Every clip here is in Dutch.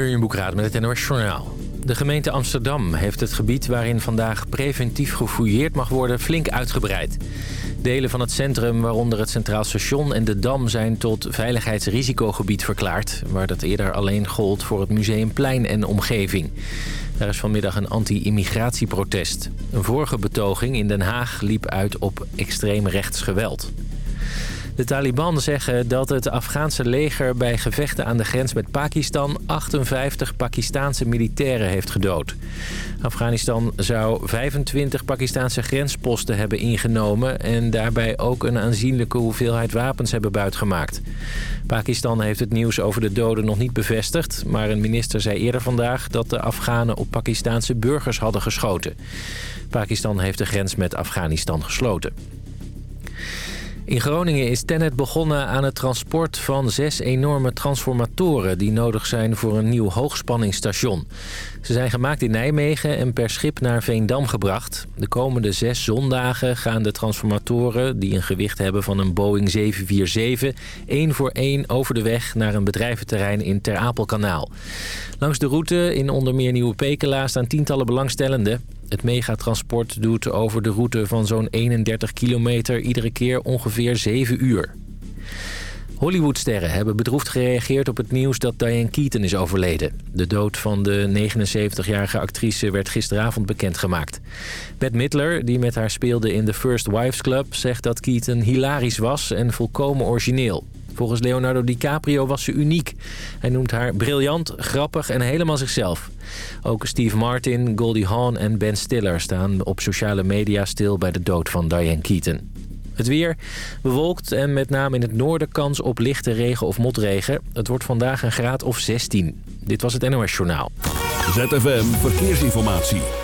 Jurjen Boekraad met het NOS Journaal. De gemeente Amsterdam heeft het gebied waarin vandaag preventief gefouilleerd mag worden flink uitgebreid. Delen van het centrum, waaronder het Centraal Station en de Dam... zijn tot veiligheidsrisicogebied verklaard... waar dat eerder alleen gold voor het Museumplein en omgeving. Daar is vanmiddag een anti-immigratieprotest. Een vorige betoging in Den Haag liep uit op extreem rechts geweld. De Taliban zeggen dat het Afghaanse leger bij gevechten aan de grens met Pakistan 58 Pakistaanse militairen heeft gedood. Afghanistan zou 25 Pakistaanse grensposten hebben ingenomen en daarbij ook een aanzienlijke hoeveelheid wapens hebben buitgemaakt. Pakistan heeft het nieuws over de doden nog niet bevestigd, maar een minister zei eerder vandaag dat de Afghanen op Pakistaanse burgers hadden geschoten. Pakistan heeft de grens met Afghanistan gesloten. In Groningen is Tennet begonnen aan het transport van zes enorme transformatoren... die nodig zijn voor een nieuw hoogspanningsstation. Ze zijn gemaakt in Nijmegen en per schip naar Veendam gebracht. De komende zes zondagen gaan de transformatoren... die een gewicht hebben van een Boeing 747... één voor één over de weg naar een bedrijventerrein in Ter Apelkanaal. Langs de route in onder meer Nieuwe Pekela staan tientallen belangstellenden. Het megatransport doet over de route van zo'n 31 kilometer iedere keer ongeveer 7 uur. Hollywoodsterren hebben bedroefd gereageerd op het nieuws dat Diane Keaton is overleden. De dood van de 79-jarige actrice werd gisteravond bekendgemaakt. Bette Midler, die met haar speelde in The First Wives Club... zegt dat Keaton hilarisch was en volkomen origineel. Volgens Leonardo DiCaprio was ze uniek. Hij noemt haar briljant, grappig en helemaal zichzelf. Ook Steve Martin, Goldie Hawn en Ben Stiller staan op sociale media stil bij de dood van Diane Keaton. Het weer bewolkt en met name in het noorden kans op lichte regen of motregen. Het wordt vandaag een graad of 16. Dit was het NOS Journaal. ZFM Verkeersinformatie.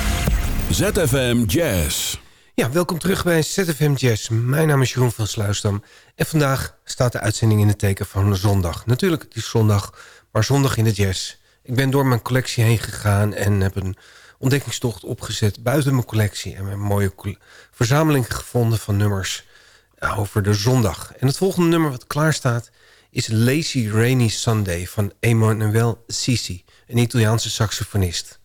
ZFM Jazz. Ja, welkom terug bij ZFM Jazz. Mijn naam is Jeroen van Sluisdam. En vandaag staat de uitzending in het teken van zondag. Natuurlijk, het is zondag, maar zondag in de jazz. Ik ben door mijn collectie heen gegaan en heb een ontdekkingstocht opgezet... buiten mijn collectie en een mooie verzameling gevonden van nummers over de zondag. En het volgende nummer wat klaar staat is Lazy Rainy Sunday van Emanuel Sisi, een Italiaanse saxofonist.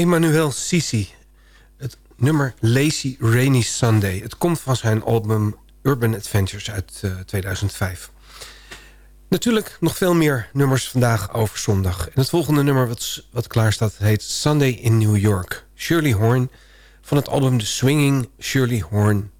Emmanuel Sisi. Het nummer Lazy Rainy Sunday. Het komt van zijn album Urban Adventures uit 2005. Eh, Natuurlijk nog veel meer nummers vandaag over zondag. En het volgende nummer wat, wat klaar staat heet Sunday in New York. Shirley Horn van het album The Swinging Shirley Horn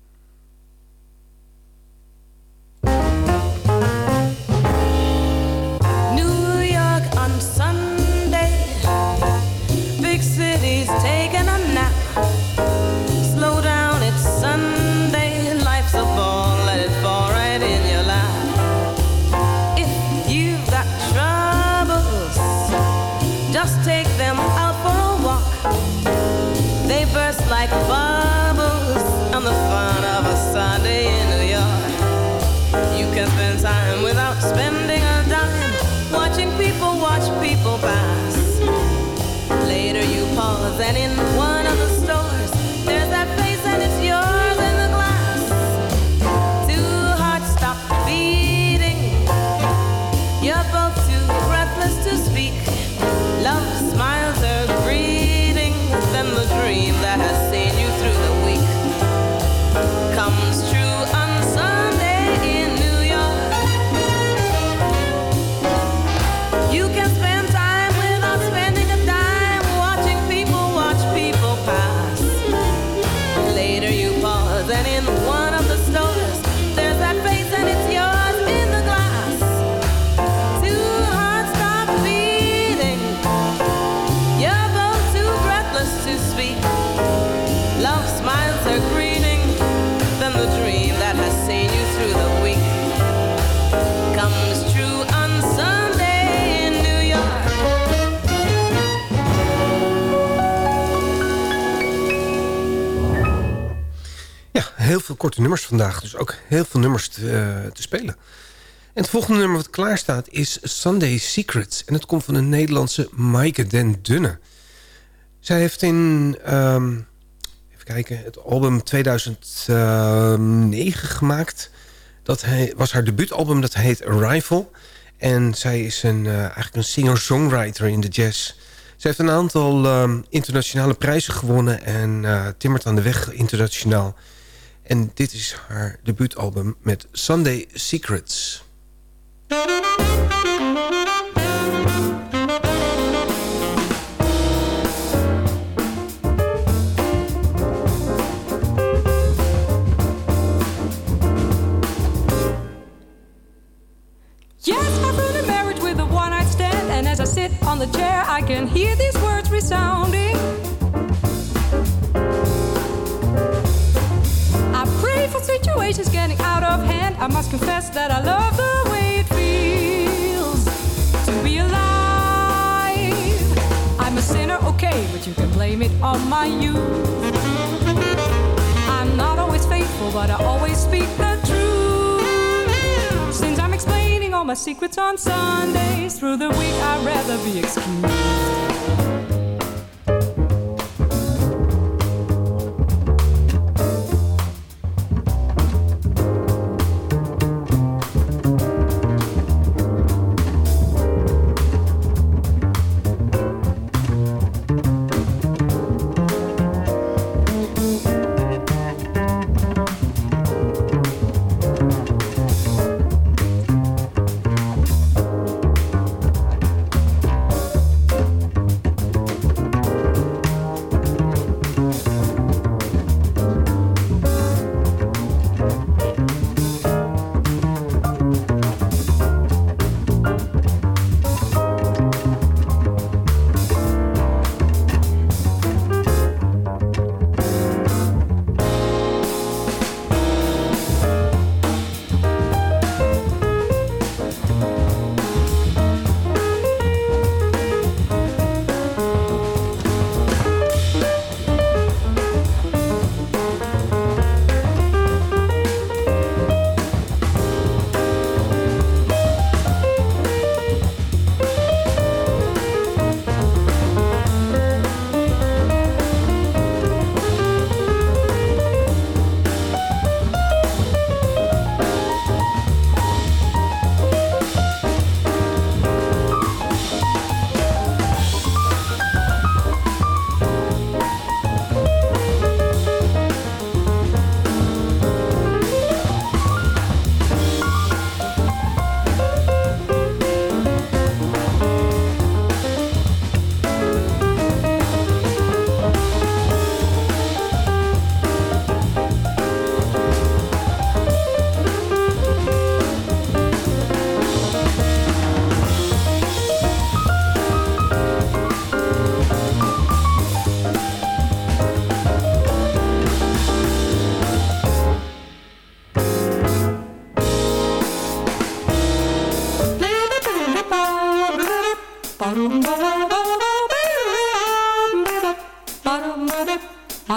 heel veel korte nummers vandaag. Dus ook heel veel nummers te, uh, te spelen. En het volgende nummer wat klaar staat is Sunday Secrets. En het komt van de Nederlandse Maaike den Dunne. Zij heeft in... Um, even kijken, het album 2009 gemaakt. Dat was haar debuutalbum, dat heet Arrival. En zij is een, uh, eigenlijk een singer-songwriter in de jazz... Ze heeft een aantal um, internationale prijzen gewonnen... en uh, timmert aan de weg internationaal. En dit is haar debuutalbum met Sunday Secrets. Yes, I've run a marriage with a one-night stand And as I sit on the chair I can hear these words resounding situation's getting out of hand. I must confess that I love the way it feels to be alive. I'm a sinner, okay, but you can blame it on my youth. I'm not always faithful, but I always speak the truth. Since I'm explaining all my secrets on Sundays, through the week I'd rather be excused.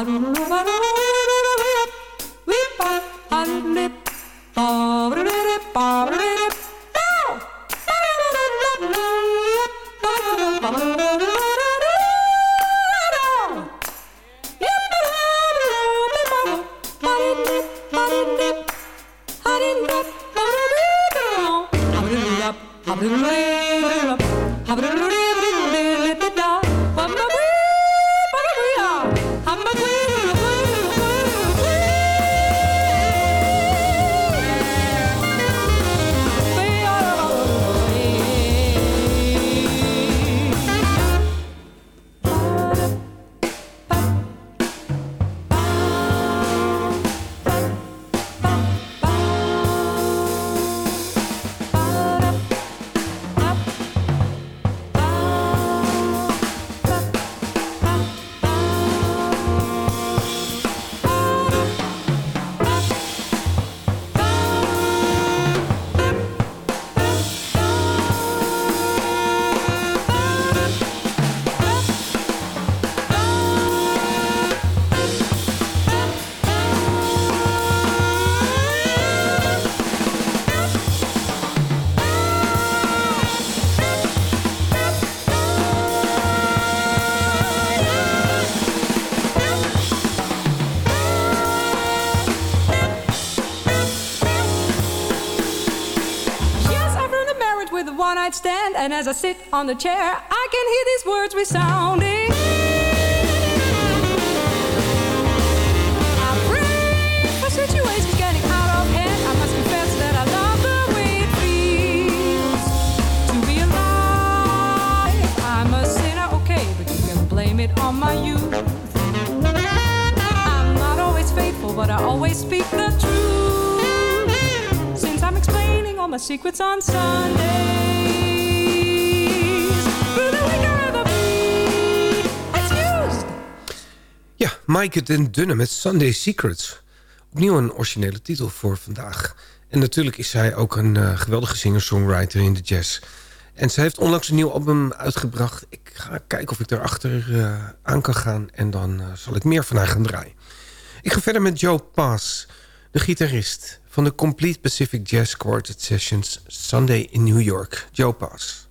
I don't know. As I sit on the chair, I can hear these words resounding. I pray for situations getting out of hand. I must confess that I love the way it feels to be alive. I'm a sinner, okay, but you can blame it on my youth. I'm not always faithful, but I always speak the truth. Since I'm explaining all my secrets on Sunday. Mike den Dunne met Sunday Secrets. Opnieuw een originele titel voor vandaag. En natuurlijk is zij ook een uh, geweldige singer-songwriter in de jazz. En ze heeft onlangs een nieuw album uitgebracht. Ik ga kijken of ik erachter uh, aan kan gaan. En dan uh, zal ik meer van haar gaan draaien. Ik ga verder met Joe Pass, de gitarist... van de Complete Pacific Jazz Quartet Sessions Sunday in New York. Joe Pass.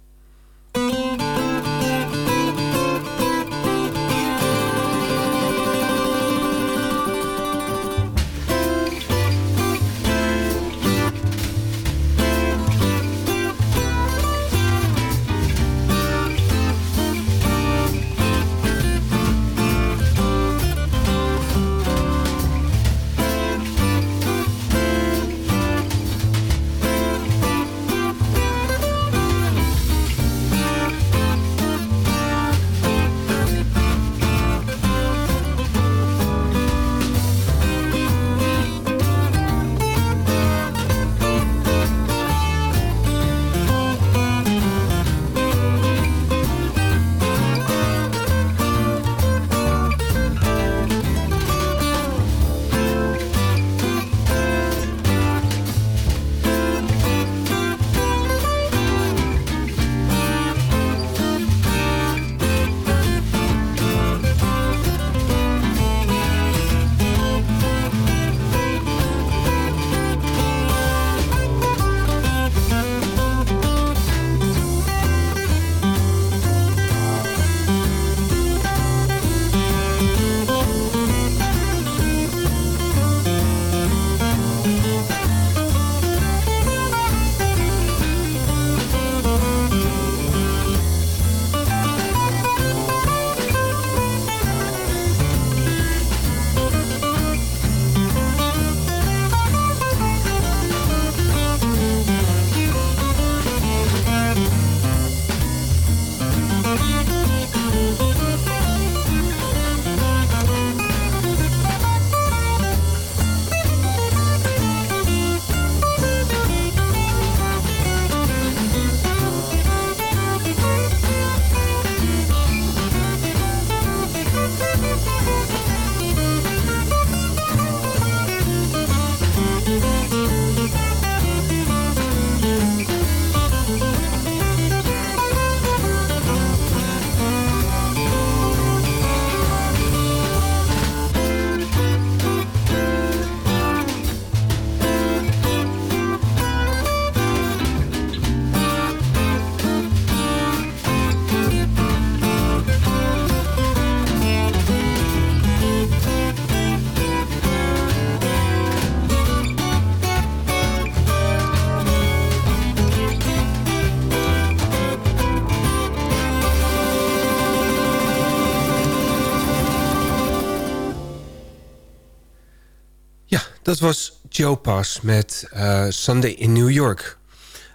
Dat was Joe Pass met uh, Sunday in New York.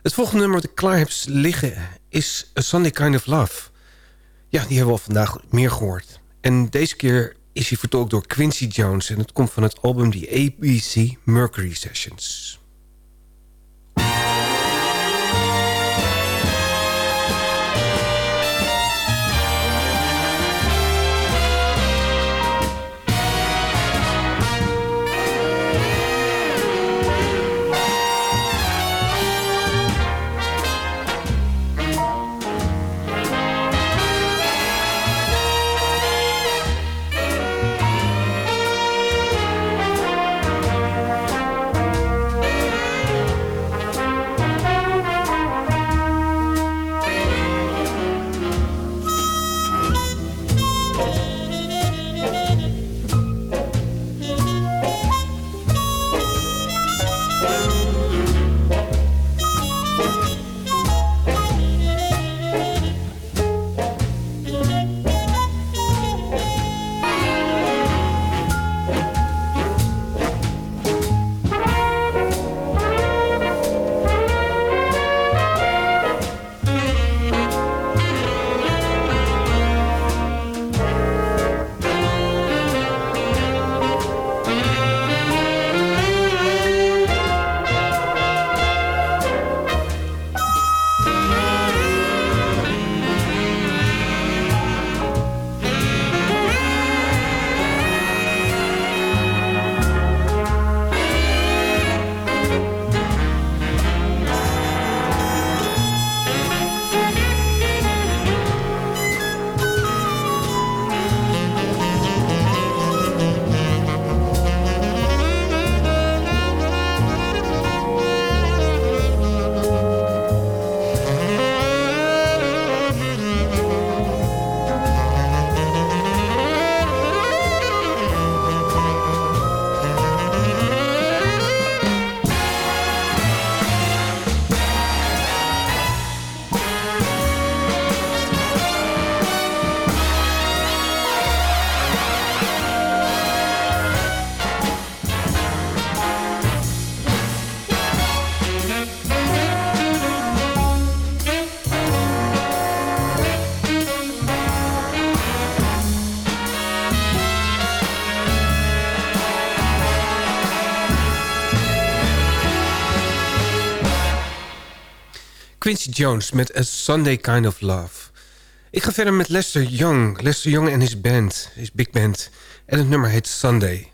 Het volgende nummer dat ik klaar heb liggen is A Sunday Kind of Love. Ja, die hebben we al vandaag meer gehoord. En deze keer is hij vertolkt door Quincy Jones... en het komt van het album The ABC Mercury Sessions. Quincy Jones met A Sunday Kind of Love. Ik ga verder met Lester Young. Lester Young en his band, his big band. En het nummer heet Sunday.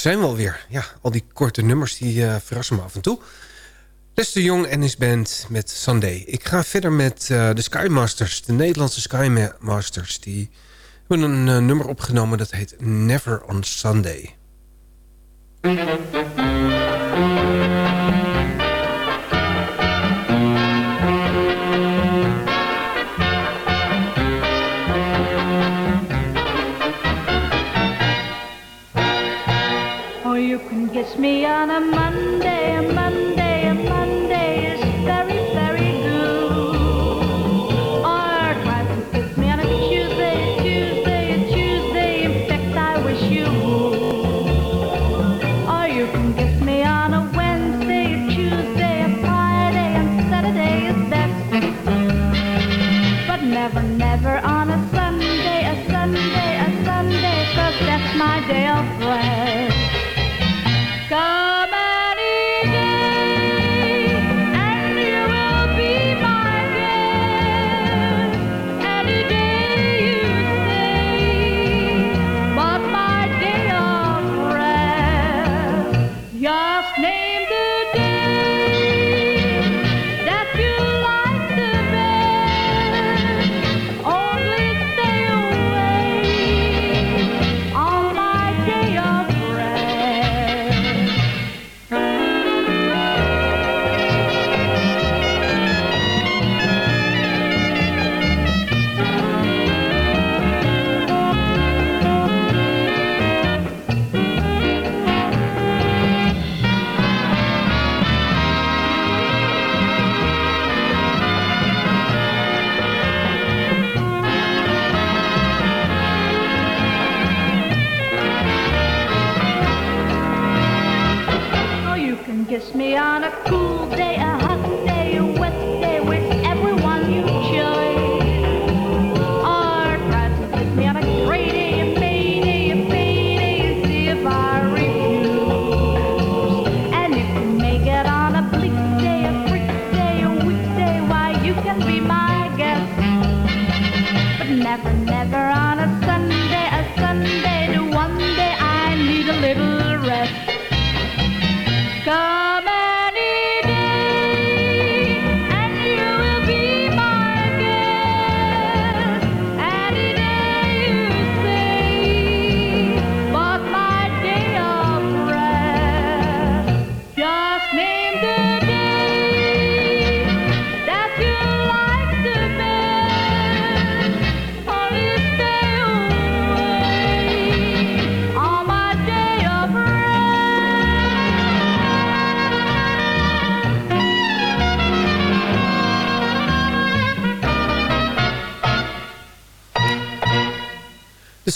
zijn we alweer. Ja, al die korte nummers die eh, verrassen me af en toe. Lester de Jong en his band met Sunday. Ik ga verder met uh, de Skymasters, de Nederlandse Skymasters. Die hebben een eh, nummer opgenomen dat heet Never on Sunday.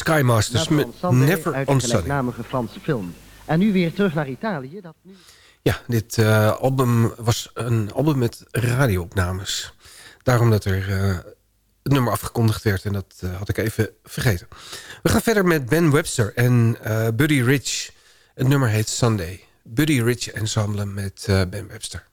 Sky Masters met Never on Franse film. En nu weer terug naar Italië. Dat nu... Ja, dit eh, album was een album met radioopnames. Daarom dat er eh, het nummer afgekondigd werd. En dat eh, had ik even vergeten. We gaan verder met Ben Webster en Buddy Rich. Het nummer heet Sunday. Buddy Rich Ensemble met Ben Webster.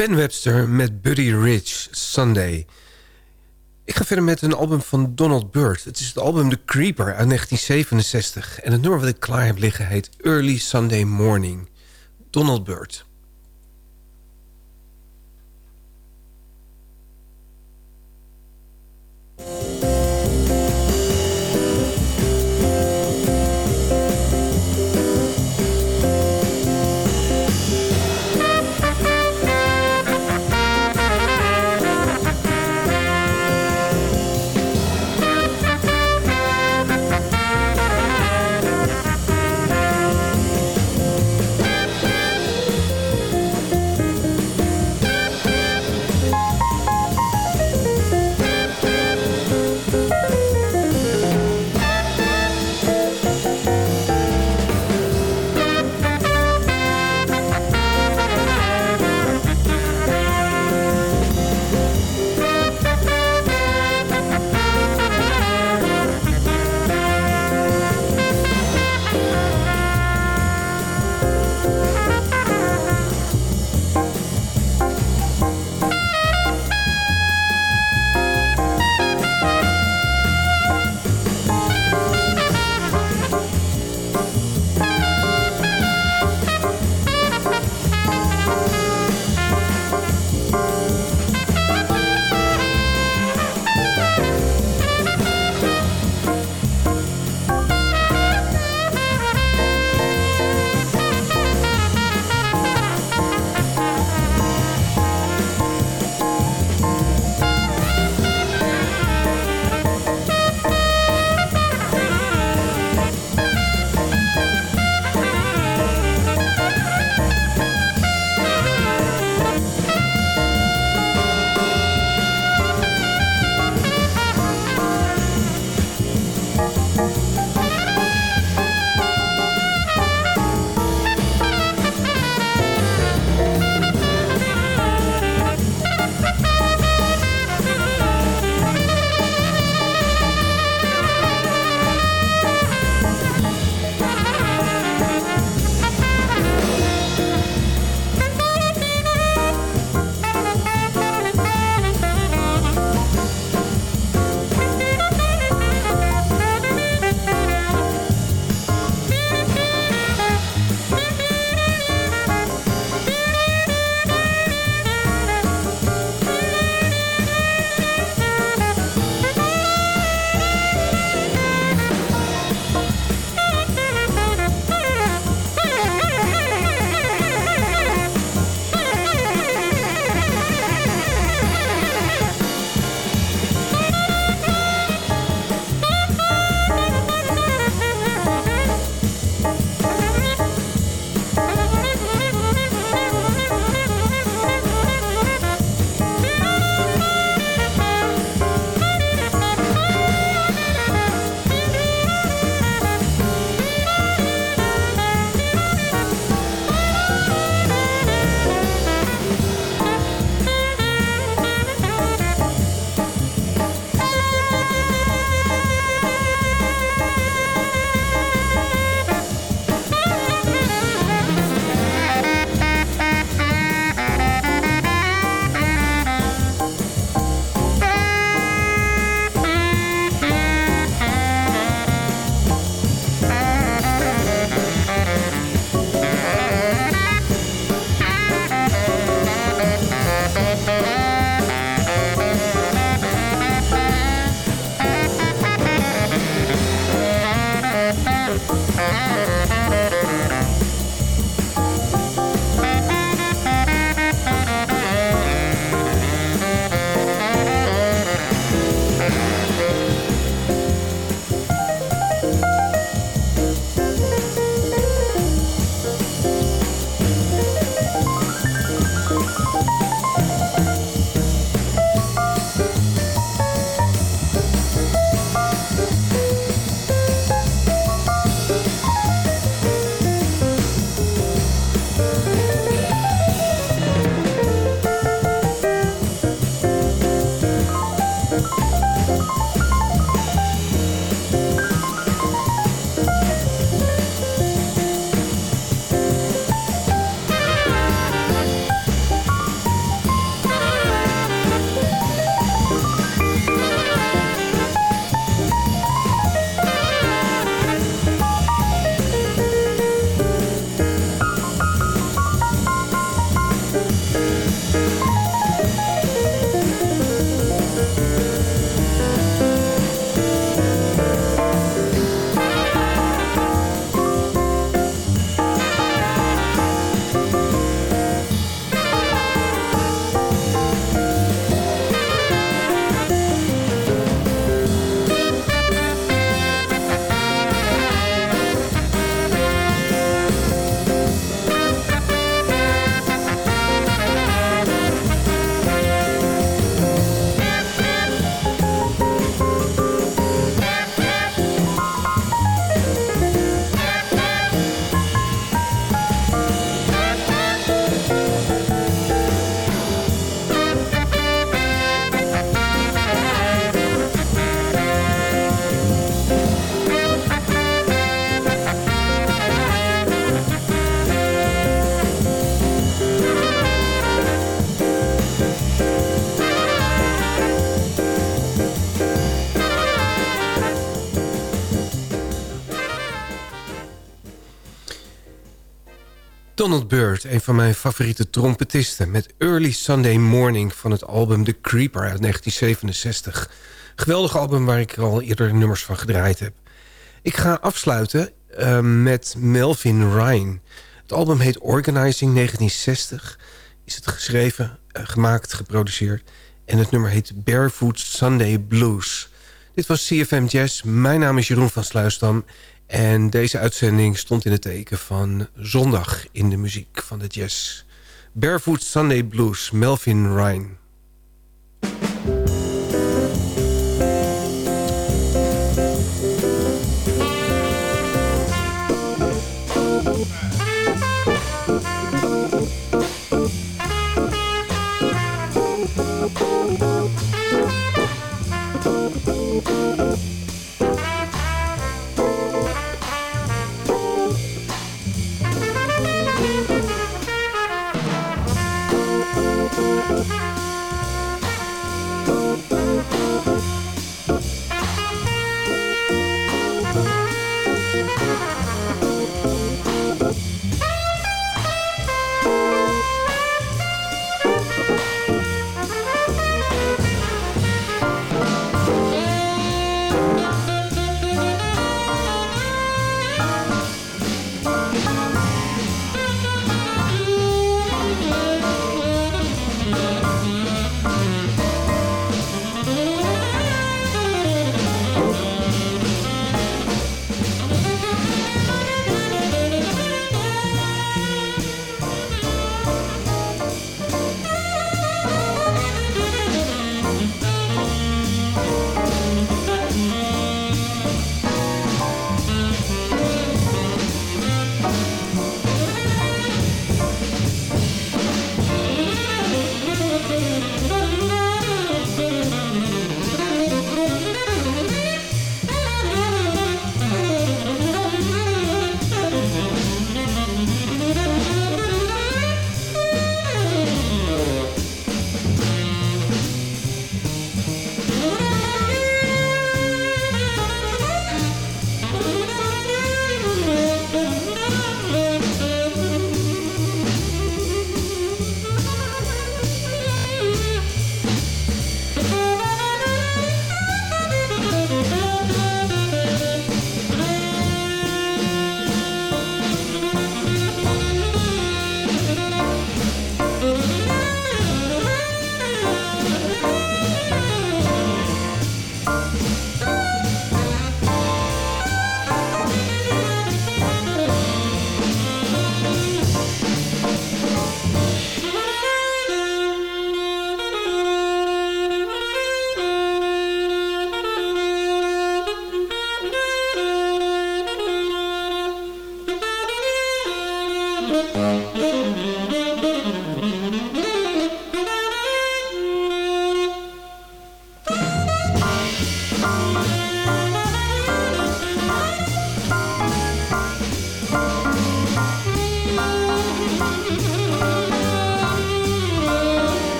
Ben Webster met Buddy Rich, Sunday. Ik ga verder met een album van Donald Byrd. Het is het album The Creeper uit 1967. En het nummer wat ik klaar heb liggen heet Early Sunday Morning. Donald Byrd. Donald Byrd, een van mijn favoriete trompetisten... met Early Sunday Morning van het album The Creeper uit 1967. Geweldig album waar ik al eerder nummers van gedraaid heb. Ik ga afsluiten uh, met Melvin Ryan. Het album heet Organizing 1960. Is het geschreven, uh, gemaakt, geproduceerd. En het nummer heet Barefoot Sunday Blues. Dit was CFM Jazz. Mijn naam is Jeroen van Sluisdam... En deze uitzending stond in het teken van zondag in de muziek van de jazz. Barefoot Sunday Blues, Melvin Ryan.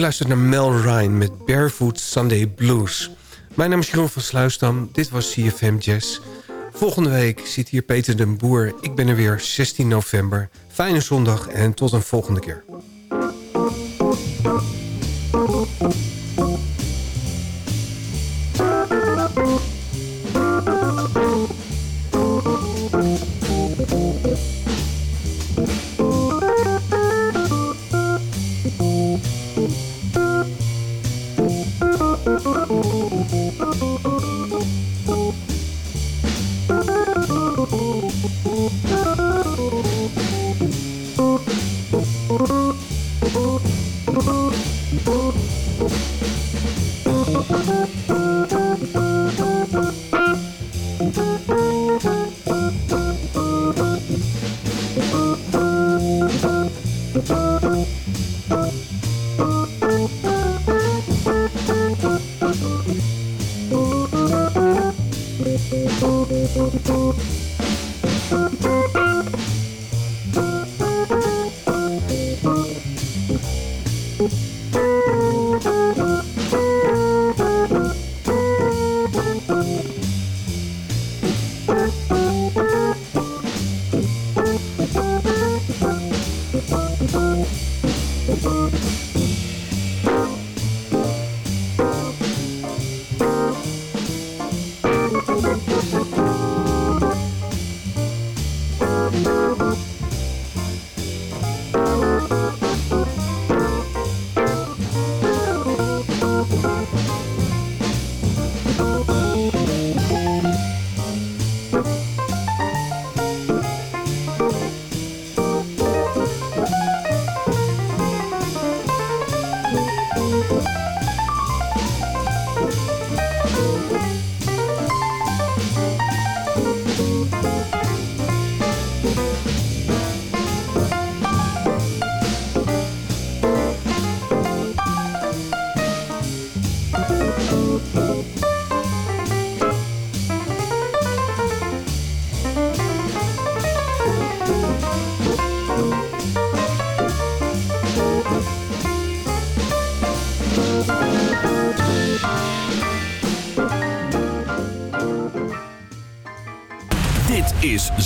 Luistert naar Mel Ryan met Barefoot Sunday Blues. Mijn naam is Jeroen van Sluisdam. Dit was CFM Jazz. Volgende week zit hier Peter den Boer. Ik ben er weer 16 november. Fijne zondag en tot een volgende keer.